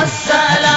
السلام.